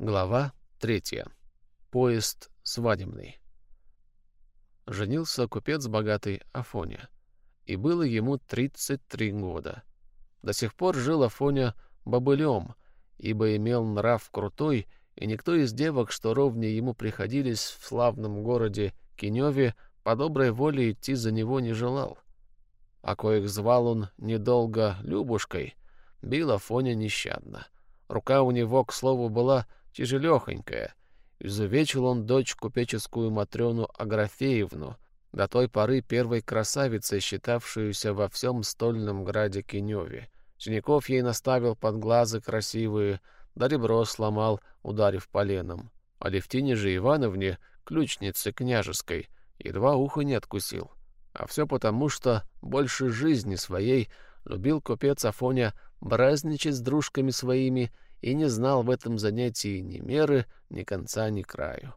Глава третья. Поезд свадебный. Женился купец богатый Афоня, и было ему 33 года. До сих пор жил Афоня бобылем, ибо имел нрав крутой, и никто из девок, что ровнее ему приходились в славном городе Киневе, по доброй воле идти за него не желал. А коих звал он недолго Любушкой, бил Афоня нещадно. Рука у него, к слову, была тяжелехонькая. Изувечил он дочь купеческую Матрёну Аграфеевну, до той поры первой красавицей, считавшуюся во всем стольном граде Киневе. Синяков ей наставил под глазы красивые, да ребро сломал, ударив поленом. А Левтине же Ивановне, ключнице княжеской, едва ухо не откусил. А все потому, что больше жизни своей любил купец Афоня бразничать с дружками своими и не знал в этом занятии ни меры, ни конца, ни краю.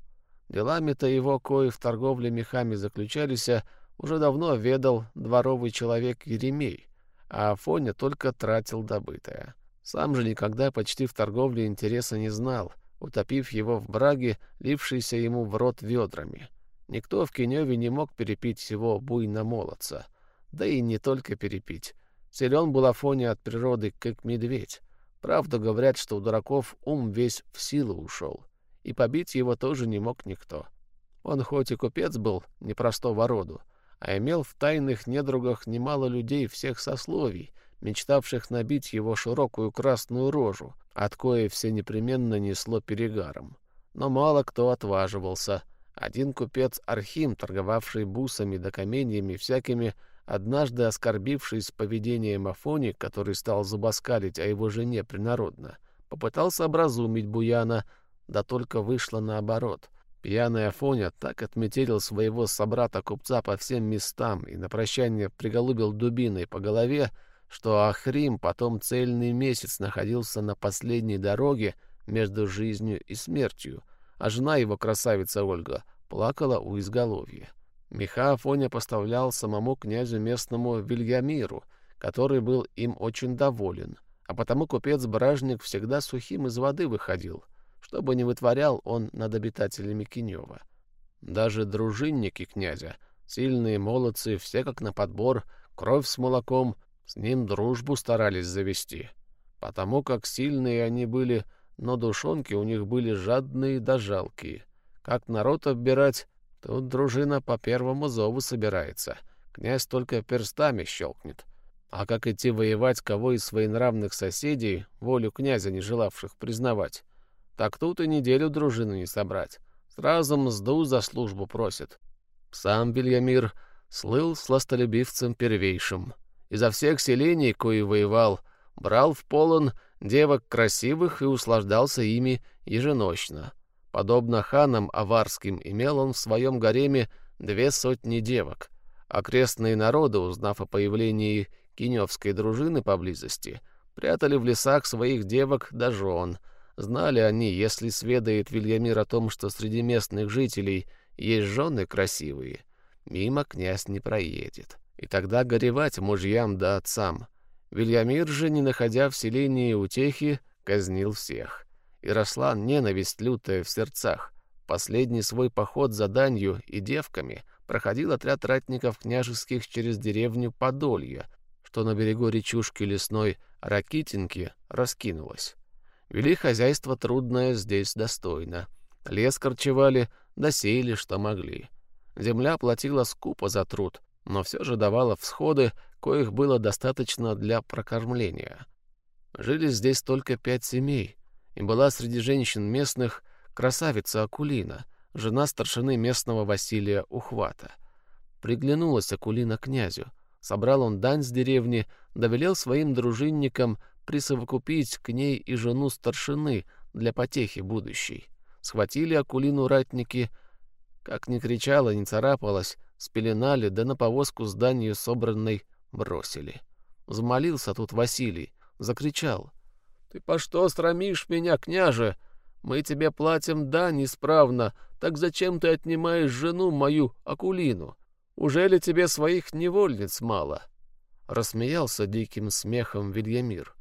Делами-то его, кои в торговле мехами заключались, уже давно ведал дворовый человек Еремей, а Афоня только тратил добытое. Сам же никогда почти в торговле интереса не знал, утопив его в браге, лившийся ему в рот ведрами. Никто в Кеневе не мог перепить всего буйно молодца. Да и не только перепить. Силен был Афоня от природы, как медведь. Правду говорят, что у дураков ум весь в силу ушел, и побить его тоже не мог никто. Он хоть и купец был непростого роду, а имел в тайных недругах немало людей всех сословий, мечтавших набить его широкую красную рожу, от коей все непременно несло перегаром. Но мало кто отваживался. Один купец Архим, торговавший бусами да каменьями всякими, однажды оскорбившись поведением Афони, который стал зубоскалить о его жене принародно, попытался образумить Буяна, да только вышло наоборот. Пьяный Афоня так отметелил своего собрата-купца по всем местам и на прощание приголубил дубиной по голове, что Ахрим потом цельный месяц находился на последней дороге между жизнью и смертью, а жена его, красавица Ольга, плакала у изголовья. Меха Афоня поставлял самому князю местному Вильямиру, который был им очень доволен, а потому купец-бражник всегда сухим из воды выходил, чтобы не вытворял он над обитателями Кинева. Даже дружинники князя, сильные молодцы, все как на подбор, кровь с молоком, с ним дружбу старались завести. Потому как сильные они были, но душонки у них были жадные да жалкие. Как народ оббирать, Тут дружина по первому зову собирается. Князь только перстами щелкнет. А как идти воевать кого из своенравных соседей, волю князя не желавших признавать? Так тут и неделю дружину не собрать. Сразу мзду за службу просит. Сам Вильямир слыл сластолюбивцем первейшим. Изо всех селений, кои воевал, брал в полон девок красивых и услаждался ими еженочно. Подобно ханам аварским, имел он в своем гареме две сотни девок. Окрестные народы, узнав о появлении киневской дружины поблизости, прятали в лесах своих девок до жен. Знали они, если сведает Вильямир о том, что среди местных жителей есть жены красивые, мимо князь не проедет. И тогда горевать мужьям да отцам. Вильямир же, не находя в селении утехи, казнил всех и росла ненависть лютая в сердцах. Последний свой поход за данью и девками проходил отряд ратников княжеских через деревню Подолье, что на берегу речушки лесной Ракитинки раскинулось. Вели хозяйство трудное здесь достойно. Лес корчевали, досеяли, что могли. Земля платила скупо за труд, но все же давала всходы, коих было достаточно для прокормления. Жили здесь только пять семей, и была среди женщин местных красавица Акулина, жена старшины местного Василия Ухвата. Приглянулась Акулина князю. Собрал он дань с деревни, довелел своим дружинникам присовокупить к ней и жену старшины для потехи будущей. Схватили Акулину ратники, как ни кричала, ни царапалась, спеленали, да на повозку с данью собранной бросили. Замолился тут Василий, закричал — «Ты по что срамишь меня, княже? Мы тебе платим дань исправно, так зачем ты отнимаешь жену мою, Акулину? Уже ли тебе своих невольниц мало?» Рассмеялся диким смехом Вильямир.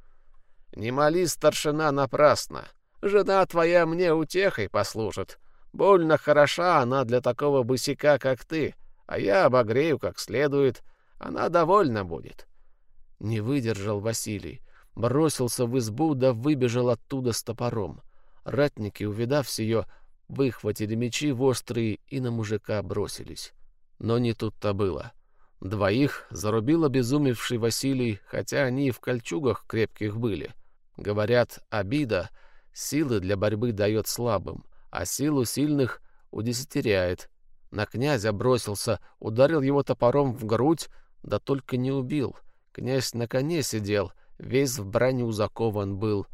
«Не моли, старшина, напрасно. Жена твоя мне утехой послужит. Больно хороша она для такого босика, как ты, а я обогрею как следует. Она довольна будет». Не выдержал Василий. Бросился в избу, да выбежал оттуда с топором. Ратники, увидав сие, выхватили мечи острые и на мужика бросились. Но не тут-то было. Двоих зарубил обезумевший Василий, хотя они и в кольчугах крепких были. Говорят, обида силы для борьбы дает слабым, а силу сильных удесятеряет. На князя бросился, ударил его топором в грудь, да только не убил. Князь на коне сидел, весь в броню закован был.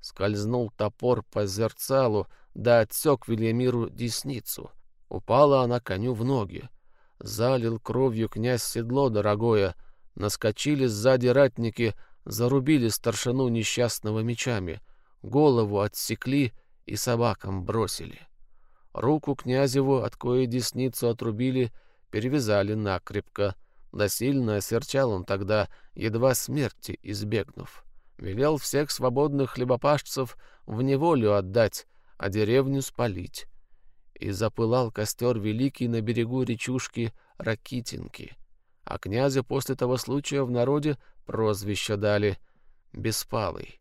Скользнул топор по зерцалу, да отсек Вильямиру десницу. Упала она коню в ноги. Залил кровью князь седло дорогое. Наскочили сзади ратники, зарубили старшину несчастного мечами. Голову отсекли и собакам бросили. Руку князеву, от коей десницу отрубили, перевязали накрепко. Да сильно осерчал он тогда, едва смерти избегнув. Велел всех свободных хлебопашцев в неволю отдать, а деревню спалить и запылал костер великий на берегу речушки Ракитинки. А князю после того случая в народе прозвище дали «Беспалый».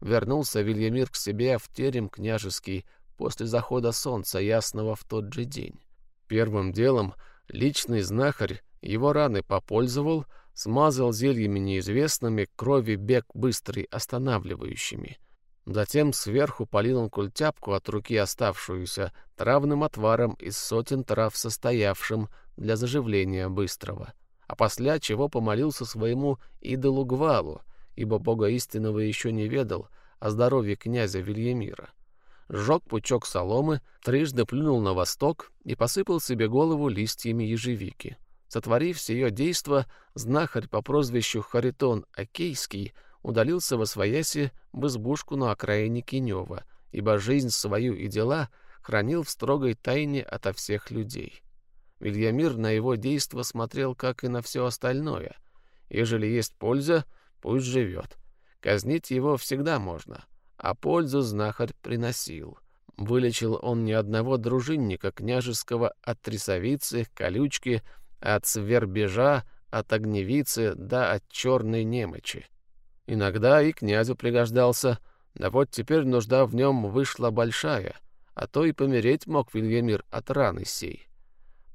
Вернулся Вильямир к себе в терем княжеский после захода солнца ясного в тот же день. Первым делом личный знахарь его раны попользовал, смазал зельями неизвестными, крови бег быстрый останавливающими — Затем сверху полил он культяпку от руки оставшуюся травным отваром из сотен трав состоявшим для заживления быстрого, а после чего помолился своему идолу Гвалу, ибо бога истинного еще не ведал о здоровье князя Вильямира. Сжег пучок соломы, трижды плюнул на восток и посыпал себе голову листьями ежевики. Сотворив сие действо, знахарь по прозвищу Харитон Акейский удалился во свояси в избушку на окраине Кинева, ибо жизнь свою и дела хранил в строгой тайне ото всех людей. Вильямир на его действо смотрел, как и на все остальное. Ежели есть польза, пусть живет. Казнить его всегда можно, а пользу знахарь приносил. Вылечил он ни одного дружинника княжеского от трясовицы, колючки, от свербежа, от огневицы да от черной немочи. Иногда и князю пригождался, да вот теперь нужда в нем вышла большая, а то и помереть мог Вильямир от раны сей.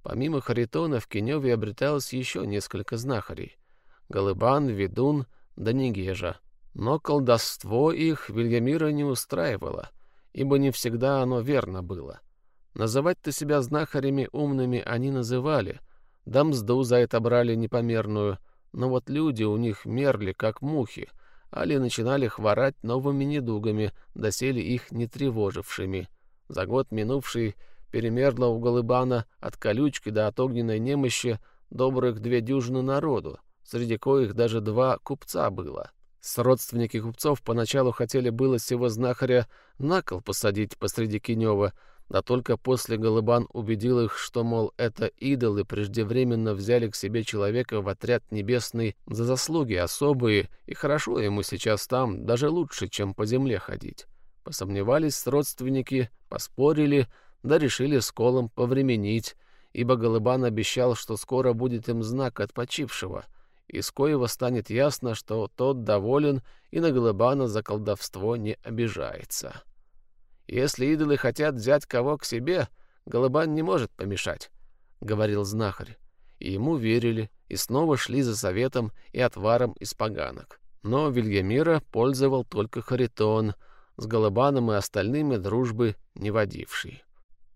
Помимо Харитона в Кеневе обреталось еще несколько знахарей — Голыбан, Ведун да Нигежа. Но колдовство их Вильямира не устраивало, ибо не всегда оно верно было. Называть-то себя знахарями умными они называли, да мзду за это брали непомерную, но вот люди у них мерли, как мухи, али начинали хворать новыми недугами, доселе их не тревожившими. За год минувший перемерло у Голыбана от колючки до от огненной немощи добрых две дюжины народу, среди коих даже два купца было. С родственники купцов поначалу хотели было сего знахаря на кол посадить посреди Кинева, да только после Голыбан убедил их, что, мол, это идолы преждевременно взяли к себе человека в отряд небесный за заслуги особые, и хорошо ему сейчас там, даже лучше, чем по земле ходить. Посомневались родственники, поспорили, да решили с колом повременить, ибо Голыбан обещал, что скоро будет им знак от почившего, из коего станет ясно, что тот доволен и на Голыбана за колдовство не обижается. Если идолы хотят взять кого к себе, Голубан не может помешать, — говорил знахарь. И ему верили, и снова шли за советом и отваром из поганок. Но Вильямира пользовал только Харитон, с Голубаном и остальными дружбы не водивший.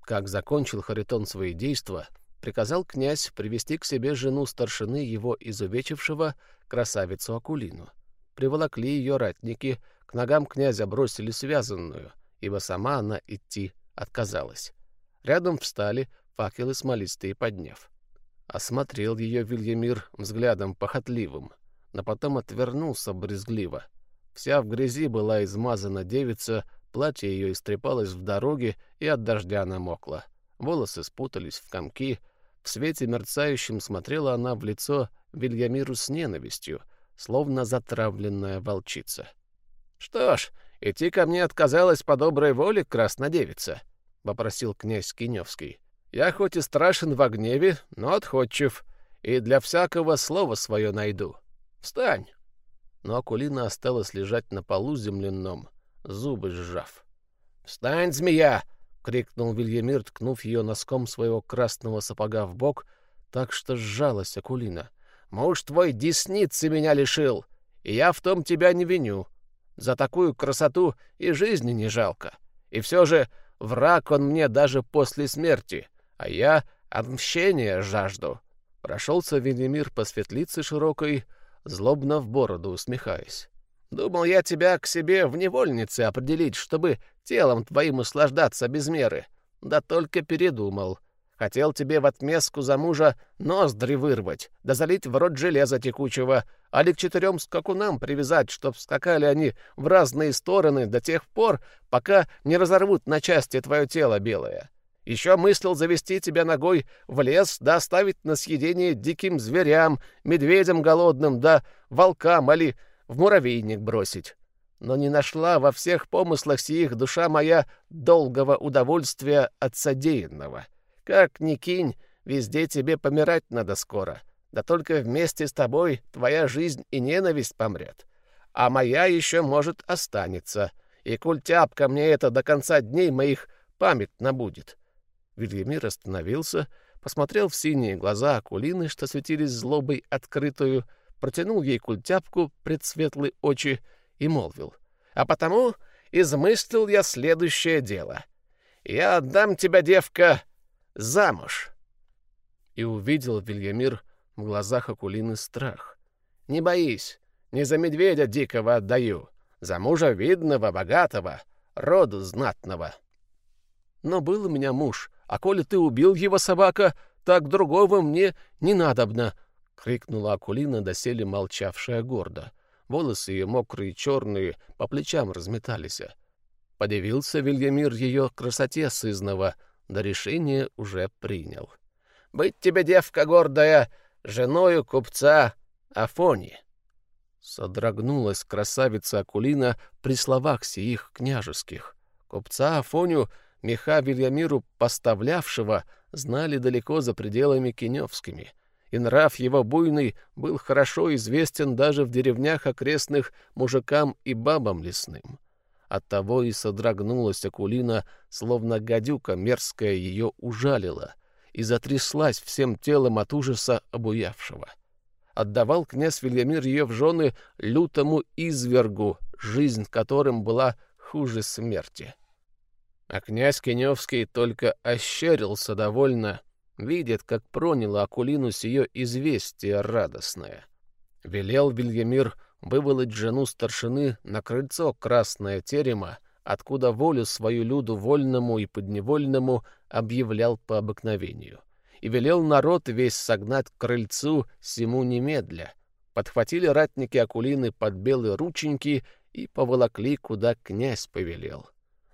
Как закончил Харитон свои действия, приказал князь привести к себе жену старшины его изувечившего, красавицу Акулину. Приволокли ее ратники, к ногам князя бросили связанную — ибо сама она идти отказалась. Рядом встали факелы смолистые подняв. Осмотрел ее Вильямир взглядом похотливым, но потом отвернулся брезгливо. Вся в грязи была измазана девица, платье ее истрепалось в дороге и от дождя намокло. Волосы спутались в комки. В свете мерцающем смотрела она в лицо Вильямиру с ненавистью, словно затравленная волчица. — Что ж, идти ко мне отказалась по доброй воле краснодевица?» — попросил князь Киневский. «Я хоть и страшен в гневе, но отходчив, и для всякого слова свое найду. Встань!» Но Акулина осталась лежать на полу земляном, зубы сжав. «Встань, змея!» — крикнул Вильямир, ткнув ее носком своего красного сапога в бок, так что сжалась Акулина. «Муж твой десницы меня лишил, и я в том тебя не виню. За такую красоту и жизни не жалко. И все же враг он мне даже после смерти, а я отмщения жажду». Прошелся Венемир по светлице широкой, злобно в бороду усмехаясь. «Думал я тебя к себе в невольнице определить, чтобы телом твоим услаждаться без меры. Да только передумал. Хотел тебе в отместку за мужа ноздри вырвать, да залить в рот железа текучего, а ли к четырем скакунам привязать, чтоб скакали они в разные стороны до тех пор, пока не разорвут на части твое тело белое. Еще мыслил завести тебя ногой в лес, да оставить на съедение диким зверям, медведям голодным, да волкам, али в муравейник бросить. Но не нашла во всех помыслах сих душа моя долгого удовольствия от содеянного. Как ни кинь, везде тебе помирать надо скоро. Да только вместе с тобой твоя жизнь и ненависть помрет. А моя еще, может, останется. И культяпка мне это до конца дней моих памятно будет». Вильямир остановился, посмотрел в синие глаза Акулины, что светились злобой открытую, протянул ей культяпку пред светлые очи и молвил. «А потому измыслил я следующее дело. Я отдам тебя, девка, замуж!» И увидел Вильямир в глазах Акулины страх. «Не боись, не за медведя дикого отдаю, за мужа видного, богатого, роду знатного». «Но был у меня муж, а коли ты убил его, собака, так другого мне не надобно!» — крикнула Акулина, доселе молчавшая гордо. Волосы ее мокрые, черные, по плечам разметались. Подивился Вильямир ее красоте сызного — да решение уже принял. «Быть тебе, девка гордая, женою купца Афони!» Содрогнулась красавица Акулина при словах сиих княжеских. Купца Афоню, меха Вильямиру поставлявшего, знали далеко за пределами Киневскими, и нрав его буйный был хорошо известен даже в деревнях окрестных мужикам и бабам лесным. Оттого и содрогнулась Акулина, словно гадюка мерзкая ее ужалила, и затряслась всем телом от ужаса обуявшего. Отдавал князь Вильямир ее в жены лютому извергу, жизнь которым была хуже смерти. А князь Кеневский только ощерился довольно, видит, как проняло Акулину сие известие радостное. Велел Вильямир выволоть жену старшины на крыльцо красное терема, откуда волю свою люду вольному и подневольному объявлял по обыкновению, и велел народ весь согнать к крыльцу сему немедля. Подхватили ратники Акулины под белые рученьки и поволокли, куда князь повелел.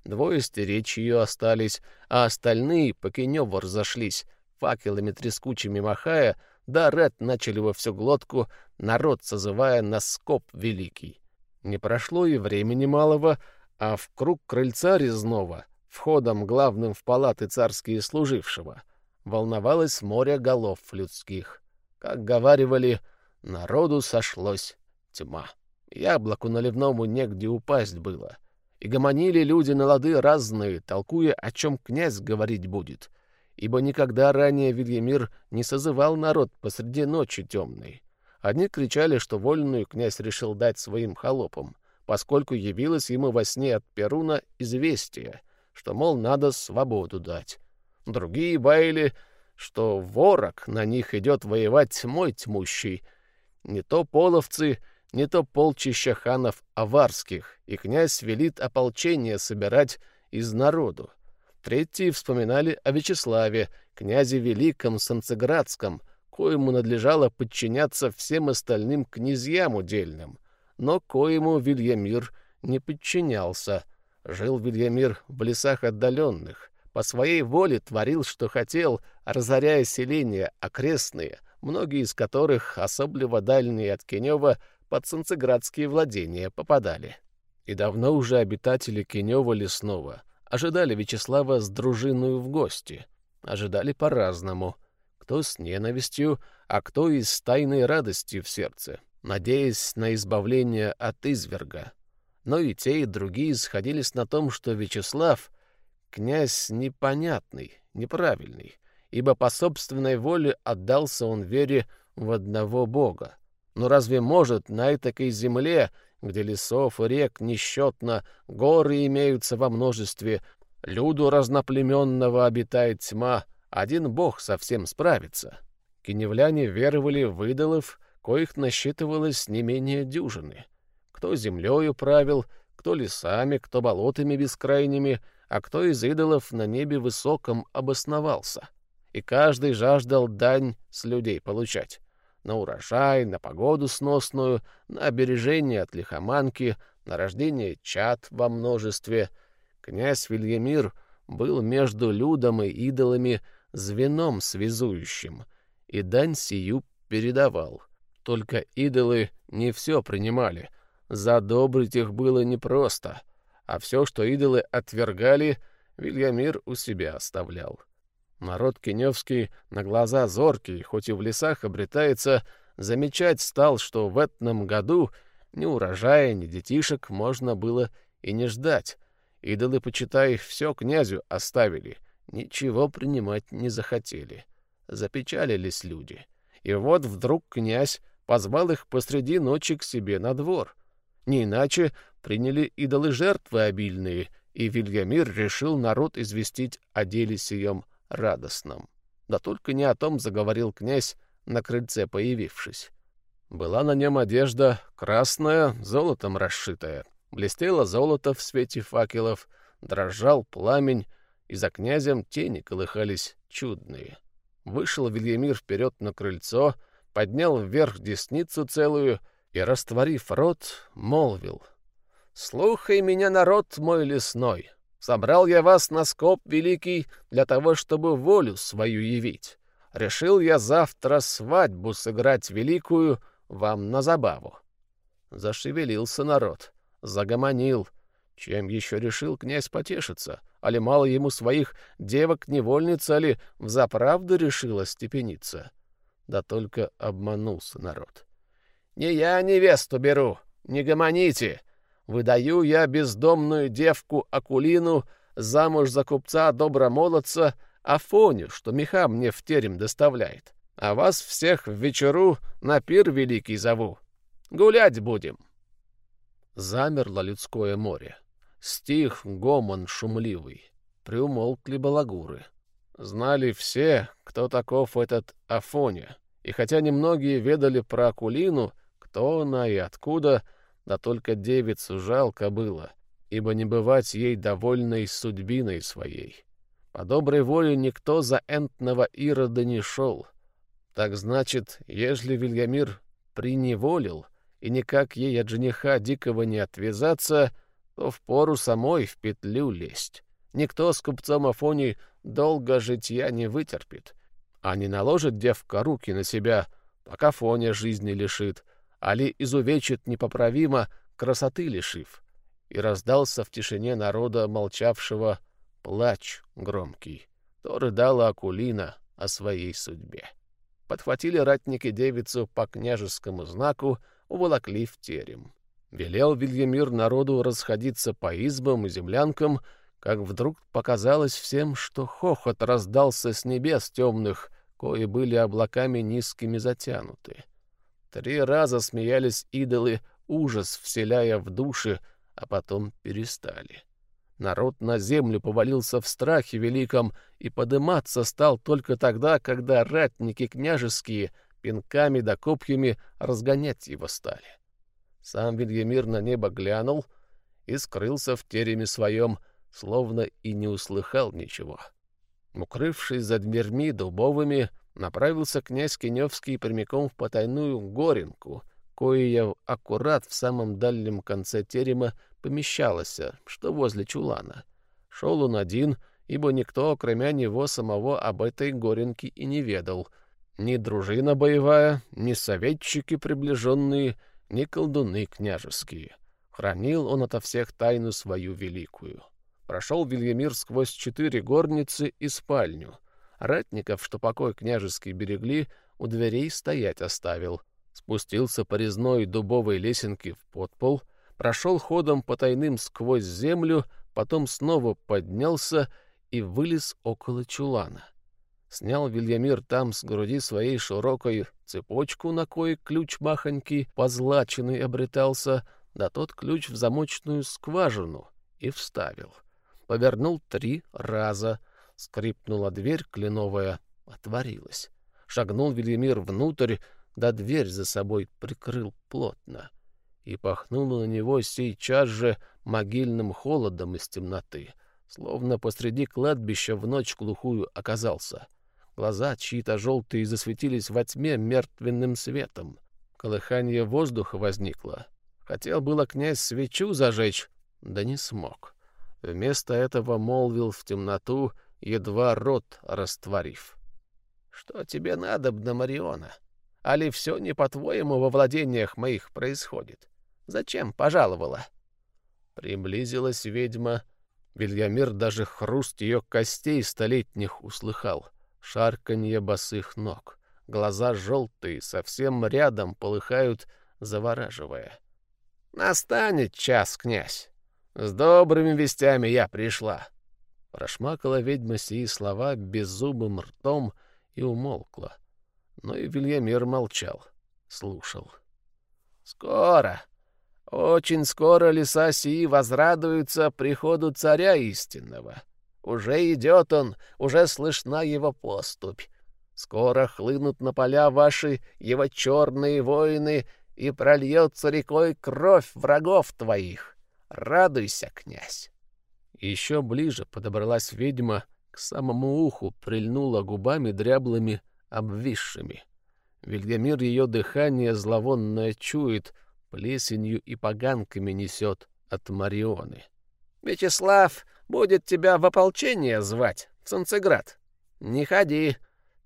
Двое стеречь ее остались, а остальные по Кеневу разошлись, факелами трескучими махая, да ред начали во всю глотку, народ созывая на скоп великий. Не прошло и времени малого, а в круг крыльца резного, входом главным в палаты царские служившего, волновалось море голов людских. Как говаривали, народу сошлось тьма. Яблоку наливному негде упасть было. И гомонили люди на лады разные, толкуя, о чем князь говорить будет — ибо никогда ранее Вильямир не созывал народ посреди ночи темной. Одни кричали, что вольную князь решил дать своим холопам, поскольку явилось ему во сне от Перуна известие, что, мол, надо свободу дать. Другие баяли, что ворог на них идет воевать тьмой тьмущий. Не то половцы, не то полчища ханов аварских, и князь велит ополчение собирать из народу. Третьи вспоминали о Вячеславе, князе Великом Санцеградском, коему надлежало подчиняться всем остальным князьям удельным, но коему Вильямир не подчинялся. Жил Вильямир в лесах отдаленных, по своей воле творил, что хотел, разоряя селения окрестные, многие из которых, особливо дальние от Кенева, под санцеградские владения попадали. И давно уже обитатели Кенева лесного ожидали Вячеслава с дружиной в гости. Ожидали по-разному. Кто с ненавистью, а кто и с тайной радостью в сердце, надеясь на избавление от изверга. Но и те, и другие сходились на том, что Вячеслав — князь непонятный, неправильный, ибо по собственной воле отдался он вере в одного Бога. Но разве может на этой земле, где лесов и рек несчетно, горы имеются во множестве, люду разноплеменного обитает тьма, один Бог совсем справится? Кеневляне веровали в идолов, коих насчитывалось не менее дюжины. Кто землею правил, кто лесами, кто болотами бескрайними, а кто из идолов на небе высоком обосновался. И каждый жаждал дань с людей получать на урожай, на погоду сносную, на обережение от лихоманки, на рождение чад во множестве. Князь Вильямир был между людом и идолами звеном связующим, и дань сию передавал. Только идолы не все принимали, задобрить их было непросто, а все, что идолы отвергали, Вильямир у себя оставлял. Народ Кеневский на глаза зоркий, хоть и в лесах обретается, замечать стал, что в этом году ни урожая, ни детишек можно было и не ждать. Идолы, почитай, все князю оставили, ничего принимать не захотели. Запечалились люди. И вот вдруг князь позвал их посреди ночи к себе на двор. Не иначе приняли идолы жертвы обильные, и Вильямир решил народ известить о деле сием радостном. Да только не о том заговорил князь, на крыльце появившись. Была на нем одежда красная, золотом расшитая. Блестело золото в свете факелов, дрожал пламень, и за князем тени колыхались чудные. Вышел Вильямир вперед на крыльцо, поднял вверх десницу целую и, растворив рот, молвил. «Слухай меня, народ мой лесной!» Собрал я вас на скоп великий для того, чтобы волю свою явить. Решил я завтра свадьбу сыграть великую вам на забаву. Зашевелился народ, загомонил. Чем еще решил князь потешиться? Али мало ему своих девок-невольниц, али взаправду решила степениться? Да только обманулся народ. «Не я невесту беру, не гомоните!» Выдаю я бездомную девку Акулину замуж за купца добромолодца Афоню, что меха мне в терем доставляет. А вас всех в вечеру на пир великий зову. Гулять будем. Замерло людское море. Стих гомон шумливый. Приумолкли балагуры. Знали все, кто таков этот Афоня. И хотя немногие ведали про Акулину, кто она и откуда — да только девицу жалко было, ибо не бывать ей довольной судьбиной своей. По доброй воле никто за энтного Ирода не шел. Так значит, ежели Вильямир приневолил, и никак ей от жениха дикого не отвязаться, то впору самой в петлю лезть. Никто с купцом Афони долго житья не вытерпит, а не наложит девка руки на себя, пока Фоня жизни лишит, али изувечит непоправимо, красоты лишив. И раздался в тишине народа молчавшего плач громкий. То рыдала Акулина о своей судьбе. Подхватили ратники девицу по княжескому знаку, уволокли в терем. Велел Вильямир народу расходиться по избам и землянкам, как вдруг показалось всем, что хохот раздался с небес темных, кои были облаками низкими затянуты. Три раза смеялись идолы, ужас вселяя в души, а потом перестали. Народ на землю повалился в страхе великом и подыматься стал только тогда, когда ратники княжеские пинками да копьями разгонять его стали. Сам Вильямир на небо глянул и скрылся в тереме своем, словно и не услыхал ничего. Укрывшись за дверьми дубовыми, направился князь Кеневский прямиком в потайную горенку, кое аккурат в самом дальнем конце терема помещалась, что возле чулана. Шел он один, ибо никто, кроме него самого, об этой горенке и не ведал. Ни дружина боевая, ни советчики приближенные, ни колдуны княжеские. Хранил он ото всех тайну свою великую. Прошел Вильямир сквозь четыре горницы и спальню. Ратников, что покой княжеский берегли, у дверей стоять оставил. Спустился по резной дубовой лесенке в подпол, прошел ходом по тайным сквозь землю, потом снова поднялся и вылез около чулана. Снял Вильямир там с груди своей широкой цепочку, на кое ключ махонький, позлаченный обретался, да тот ключ в замочную скважину и вставил. Повернул три раза, скрипнула дверь кленовая, отворилась. Шагнул Вильямир внутрь, да дверь за собой прикрыл плотно. И пахнуло на него сейчас же могильным холодом из темноты, словно посреди кладбища в ночь глухую оказался — Глаза чьи-то желтые засветились во тьме мертвенным светом. Колыхание воздуха возникло. Хотел было князь свечу зажечь, да не смог. Вместо этого молвил в темноту, едва рот растворив. — Что тебе надо, Мариона? Али все не по-твоему во владениях моих происходит? Зачем пожаловала? Приблизилась ведьма. Вильямир даже хруст ее костей столетних услыхал — шарканье босых ног. Глаза желтые, совсем рядом полыхают, завораживая. «Настанет час, князь! С добрыми вестями я пришла!» Прошмакала ведьма сии слова беззубым ртом и умолкла. Но и Вильямир молчал, слушал. «Скоро, очень скоро леса сии возрадуются приходу царя истинного. Уже идет он, уже слышна его поступь. Скоро хлынут на поля ваши его черные воины, и прольется рекой кровь врагов твоих. Радуйся, князь!» Еще ближе подобралась ведьма, к самому уху прильнула губами дряблыми, обвисшими. Вильгамир ее дыхание зловонное чует, плесенью и поганками несет от Марионы. «Вячеслав, будет тебя в ополчение звать, в Санцеград. Не ходи,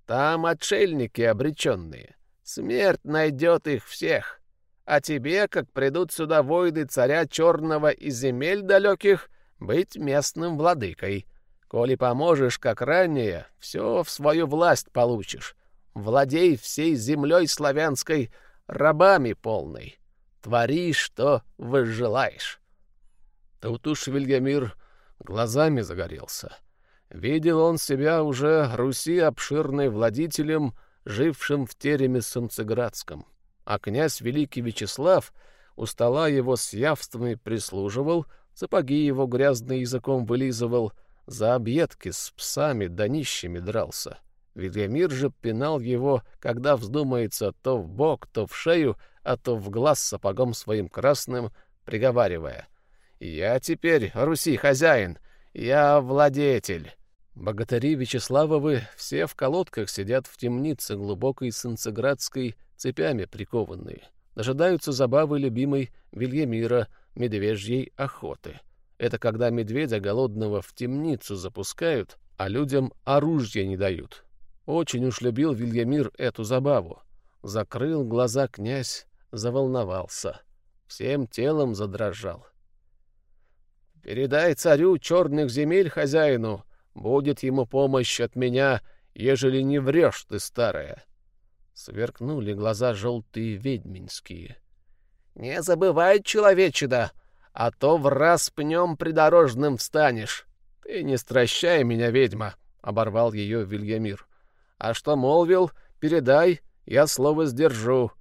там отшельники обреченные. Смерть найдет их всех. А тебе, как придут сюда воины царя черного из земель далеких, быть местным владыкой. Коли поможешь, как ранее, все в свою власть получишь. Владей всей землей славянской рабами полной. Твори, что возжелаешь. Тут уж Вильямир глазами загорелся. Видел он себя уже Руси обширной владителем, жившим в тереме Санцеградском. А князь Великий Вячеслав у стола его с явствами прислуживал, сапоги его грязный языком вылизывал, за объедки с псами да нищими дрался. Вильямир же пинал его, когда вздумается то в бок, то в шею, а то в глаз сапогом своим красным, приговаривая — я теперь Руси хозяин, я владетель. Богатыри Вячеславовы все в колодках сидят в темнице глубокой Санцеградской, цепями прикованные. Дожидаются забавы любимой Вильямира, медвежьей охоты. Это когда медведя голодного в темницу запускают, а людям оружия не дают. Очень уж любил Вильямир эту забаву. Закрыл глаза князь, заволновался. Всем телом задрожал. Передай царю черных земель хозяину, будет ему помощь от меня, ежели не врешь ты, старая. Сверкнули глаза желтые ведьминские. Не забывай, человечеда, а то в раз пнем придорожным встанешь. Ты не стращай меня, ведьма, — оборвал ее Вильямир. А что молвил, передай, я слово сдержу.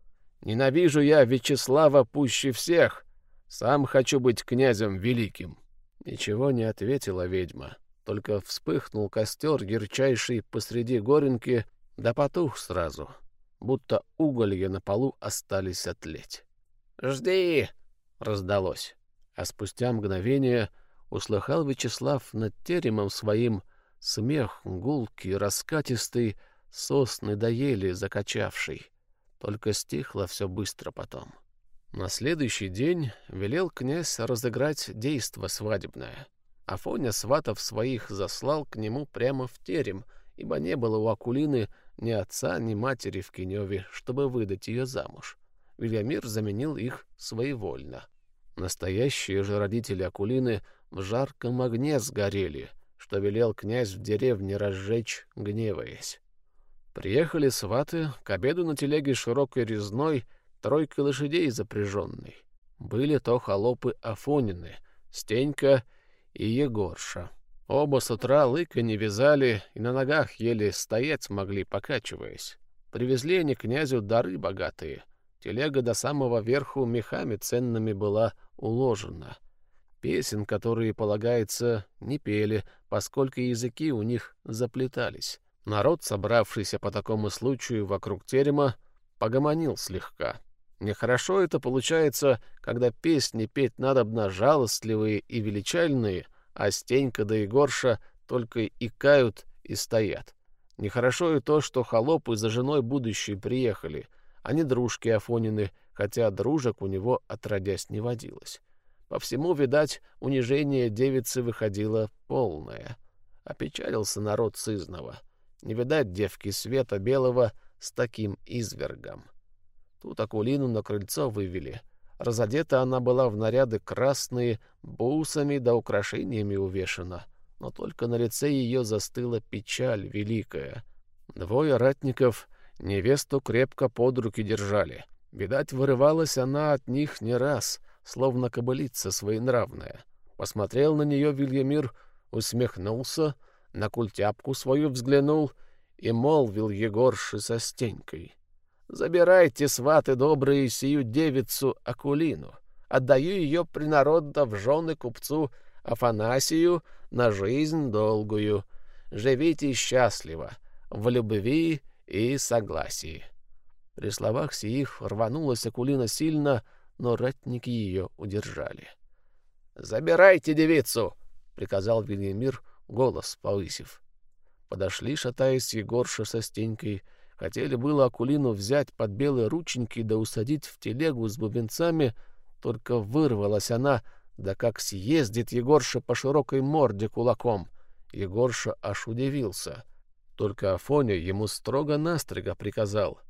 Ненавижу я Вячеслава пуще всех. Сам хочу быть князем великим. Ничего не ответила ведьма, только вспыхнул костер, ярчайший посреди горенки, да потух сразу, будто уголья на полу остались отлеть. «Жди!» — раздалось, а спустя мгновение услыхал Вячеслав над теремом своим смех гулкий, раскатистый, сосны доели закачавший. Только стихло все быстро потом. На следующий день велел князь разыграть действо свадебное. Афоня сватов своих заслал к нему прямо в терем, ибо не было у Акулины ни отца, ни матери в Киневе, чтобы выдать ее замуж. Вильямир заменил их своевольно. Настоящие же родители Акулины в жарком огне сгорели, что велел князь в деревне разжечь, гневаясь. Приехали сваты, к обеду на телеге широкой резной, тройкой лошадей запряженной. Были то холопы Афонины, Стенька и Егорша. Оба с утра лыка не вязали и на ногах еле стоять могли, покачиваясь. Привезли они князю дары богатые. Телега до самого верху мехами ценными была уложена. Песен, которые, полагается, не пели, поскольку языки у них заплетались. Народ, собравшийся по такому случаю вокруг терема, погомонил слегка. Нехорошо это получается, когда песни петь надобно жалостливые и величальные, а Стенька да Егорша только икают и стоят. Нехорошо и то, что холопы за женой будущей приехали, а не дружки Афонины, хотя дружек у него отродясь не водилось. По всему, видать, унижение девицы выходило полное. Опечалился народ сызного. Не видать девки света белого с таким извергом. Тут Акулину на крыльцо вывели. Разодета она была в наряды красные, бусами да украшениями увешана. Но только на лице ее застыла печаль великая. Двое ратников невесту крепко под руки держали. Видать, вырывалась она от них не раз, словно кобылица своенравная. Посмотрел на нее Вильямир, усмехнулся, на культяпку свою взглянул и молвил Егорши со стенькой. Забирайте, сваты добрые, сию девицу Акулину. Отдаю ее принародно в жены купцу Афанасию на жизнь долгую. Живите счастливо, в любви и согласии. При словах сих рванулась Акулина сильно, но ратники ее удержали. — Забирайте девицу! — приказал Вильямир, голос повысив. Подошли, шатаясь, Егорша со Стенькой, Хотели было Акулину взять под белые рученьки да усадить в телегу с бубенцами, только вырвалась она, да как съездит Егорша по широкой морде кулаком. Егорша аж удивился. Только Афоня ему строго-настрого приказал,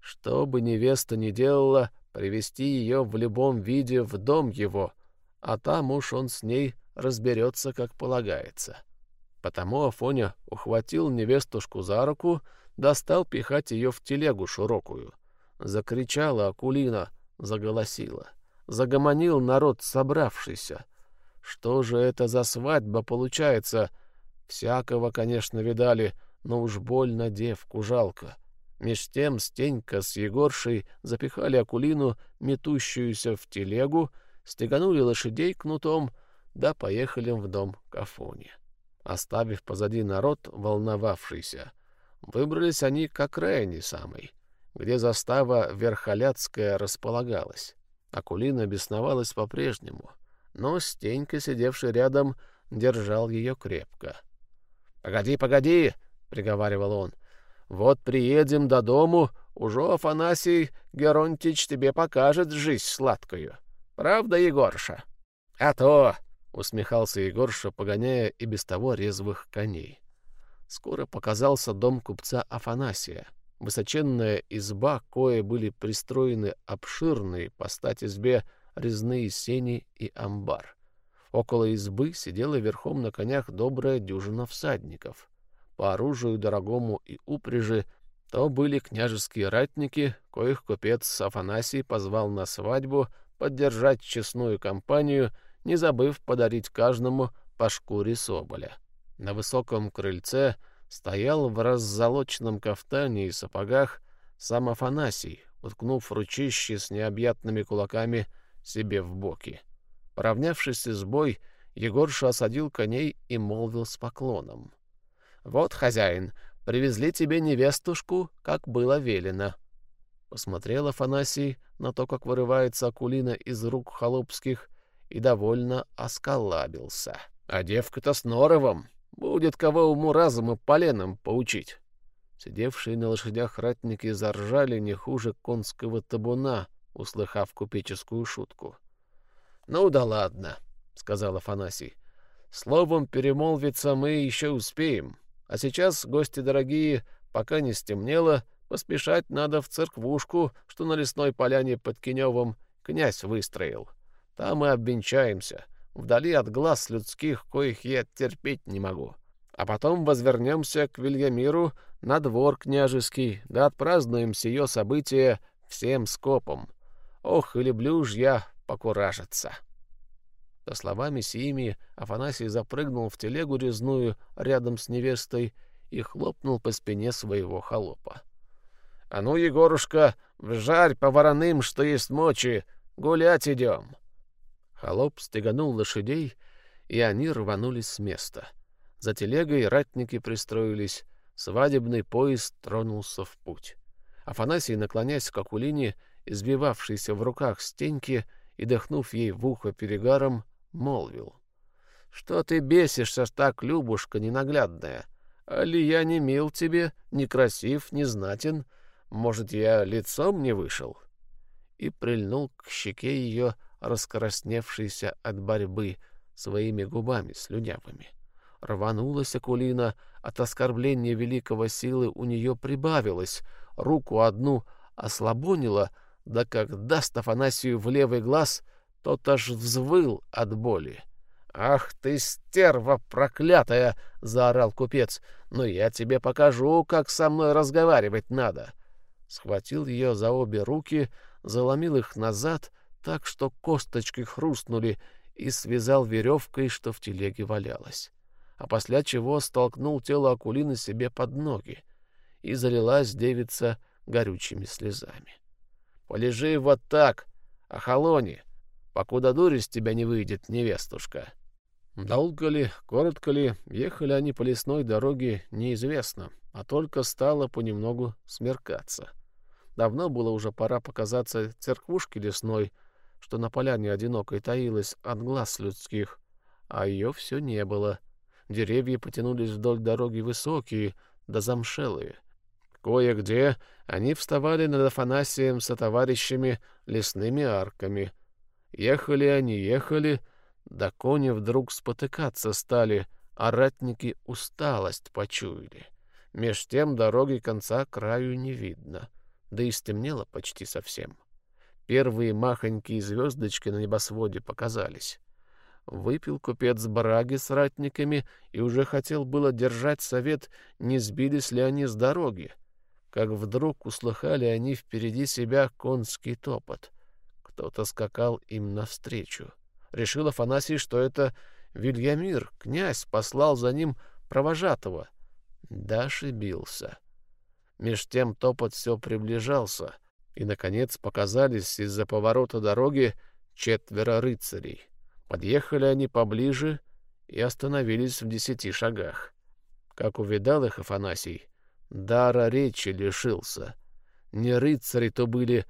что бы невеста ни делала, привести ее в любом виде в дом его, а там уж он с ней разберется, как полагается. Потому Афоня ухватил невестушку за руку, достал пихать ее в телегу широкую. Закричала Акулина, заголосила. Загомонил народ собравшийся. Что же это за свадьба получается? Всякого, конечно, видали, но уж больно девку жалко. Меж тем Стенька с Егоршей запихали Акулину, метущуюся в телегу, стеганули лошадей кнутом, да поехали в дом к Афоне. Оставив позади народ, волновавшийся, Выбрались они к окраине самой, где застава Верхоляцкая располагалась. Акулина бесновалась по-прежнему, но Стенька, сидевший рядом, держал ее крепко. — Погоди, погоди! — приговаривал он. — Вот приедем до дому, уже Афанасий Геронтич тебе покажет жизнь сладкую. Правда, Егорша? — А то! — усмехался Егорша, погоняя и без того резвых коней. Скоро показался дом купца Афанасия. Высоченная изба, кое были пристроены обширные по стать избе резные сени и амбар. Около избы сидела верхом на конях добрая дюжина всадников. По оружию дорогому и упряжи то были княжеские ратники, коих купец Афанасий позвал на свадьбу поддержать честную компанию, не забыв подарить каждому по шкуре соболя. На высоком крыльце стоял в раззолоченном кафтане и сапогах сам Афанасий, уткнув ручище с необъятными кулаками себе в боки. Поравнявшись с бой, Егорша осадил коней и молвил с поклоном. — Вот, хозяин, привезли тебе невестушку, как было велено. Посмотрел Афанасий на то, как вырывается Акулина из рук холопских, и довольно осколабился. — А девка-то с норовом, Будет кого уму-разуму поленом поучить. Сидевшие на лошадях ратники заржали не хуже конского табуна, услыхав купеческую шутку. — Ну да ладно, — сказал Афанасий. — Словом, перемолвиться мы еще успеем. А сейчас, гости дорогие, пока не стемнело, поспешать надо в церквушку, что на лесной поляне под Киневом князь выстроил. Там и обвенчаемся, вдали от глаз людских, коих я терпеть не могу. А потом возвернемся к Вильямиру на двор княжеский, да отпразднуем сие событие всем скопом. Ох, и люблю ж я покуражиться. Со словами сими Афанасий запрыгнул в телегу резную рядом с невестой и хлопнул по спине своего холопа. — А ну, Егорушка, вжарь по вороным, что есть мочи, гулять идем. Холоп стеганул лошадей, и они рванулись с места. За телегой ратники пристроились, свадебный поезд тронулся в путь. Афанасий, наклоняясь к Акулине, избивавшейся в руках стеньки и дыхнув ей в ухо перегаром, молвил. — Что ты бесишься так, Любушка ненаглядная? Али я не мил тебе, не красив, не знатен? Может, я лицом не вышел? И прильнул к щеке ее, раскрасневшейся от борьбы, своими губами слюнявыми. Рванулась Акулина, от оскорбления великого силы у нее прибавилось, руку одну ослабонила, да как даст Афанасию в левый глаз, тот аж взвыл от боли. «Ах ты, стерва проклятая!» — заорал купец. «Но я тебе покажу, как со мной разговаривать надо!» Схватил ее за обе руки, заломил их назад, так что косточки хрустнули, и связал веревкой, что в телеге валялась. А после чего столкнул тело Акулины себе под ноги, и залилась девица горючими слезами. «Полежи вот так, охолони!» Покуда дурь из тебя не выйдет, невестушка. Долго ли, коротко ли, ехали они по лесной дороге, неизвестно, а только стало понемногу смеркаться. Давно было уже пора показаться церквушке лесной, что на поляне одинокой таилась от глаз людских, а ее все не было. Деревья потянулись вдоль дороги высокие, да замшелые. Кое-где они вставали над Афанасием со товарищами лесными арками — Ехали они, ехали, да кони вдруг спотыкаться стали, а ратники усталость почуяли. Меж тем дороги конца краю не видно, да и стемнело почти совсем. Первые махонькие звездочки на небосводе показались. Выпил купец браги с ратниками и уже хотел было держать совет, не сбились ли они с дороги, как вдруг услыхали они впереди себя конский топот — кто-то скакал им навстречу. Решил Афанасий, что это Вильямир, князь, послал за ним провожатого. Да ошибился. Меж тем топот все приближался, и, наконец, показались из-за поворота дороги четверо рыцарей. Подъехали они поближе и остановились в десяти шагах. Как увидал их Афанасий, дара речи лишился. Не рыцари то были,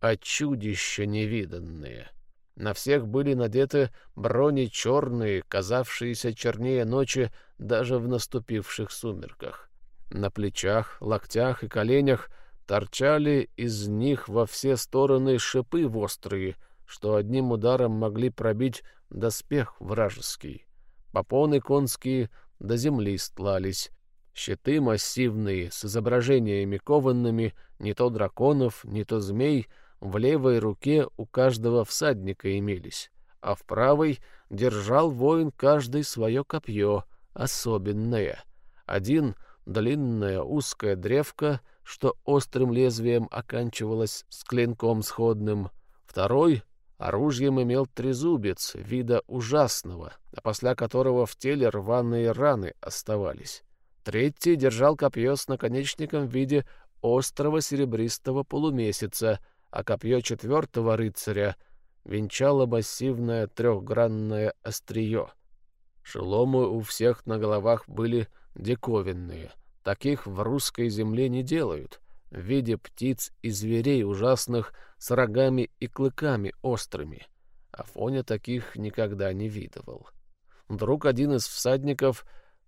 а чудища невиданные. На всех были надеты брони черные, казавшиеся чернее ночи даже в наступивших сумерках. На плечах, локтях и коленях торчали из них во все стороны шипы острые, что одним ударом могли пробить доспех вражеский. Попоны конские до земли стлались, щиты массивные с изображениями кованными, не то драконов, не то змей — в левой руке у каждого всадника имелись, а в правой держал воин каждый свое копье, особенное. Один — длинная узкая древка, что острым лезвием оканчивалось с клинком сходным. Второй — оружием имел трезубец, вида ужасного, после которого в теле рваные раны оставались. Третий держал копье с наконечником в виде острого серебристого полумесяца — а копье четвертого рыцаря венчало массивное трехгранное острие. Шеломы у всех на головах были диковинные. Таких в русской земле не делают, в виде птиц и зверей ужасных с рогами и клыками острыми. Афоня таких никогда не видывал. Вдруг один из всадников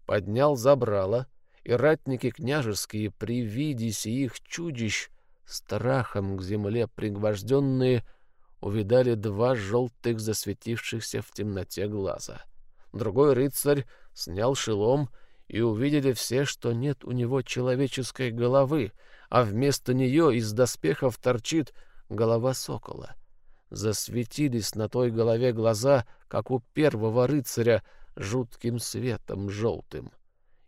поднял забрало, и ратники княжеские при виде сих чудищ страхом к земле пригвожденные, увидали два желтых засветившихся в темноте глаза. Другой рыцарь снял шелом, и увидели все, что нет у него человеческой головы, а вместо нее из доспехов торчит голова сокола. засветились на той голове глаза, как у первого рыцаря, жутким светом желтым.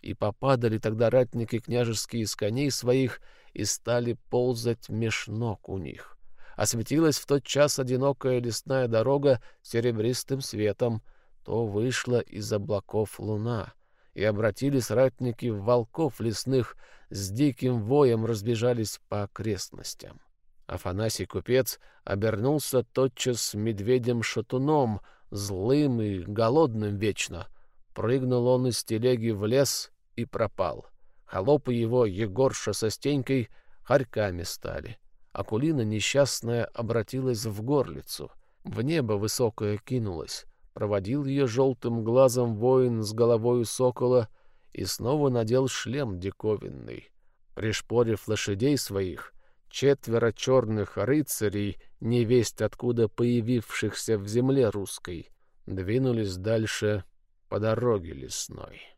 И попадали тогда ратники княжеские с коней своих и стали ползать меж ног у них. Осветилась в тот час одинокая лесная дорога серебристым светом, то вышла из облаков луна, и обратились ратники в волков лесных, с диким воем разбежались по окрестностям. Афанасий купец обернулся тотчас медведем-шатуном, злым и голодным вечно. Прыгнул он из телеги в лес и пропал. Холопы его, Егорша со Стенькой, хорьками стали. Акулина несчастная обратилась в горлицу. В небо высокое кинулась. Проводил ее желтым глазом воин с головою сокола и снова надел шлем диковинный. Пришпорив лошадей своих, четверо черных рыцарей, невесть откуда появившихся в земле русской, двинулись дальше по дороге лесной.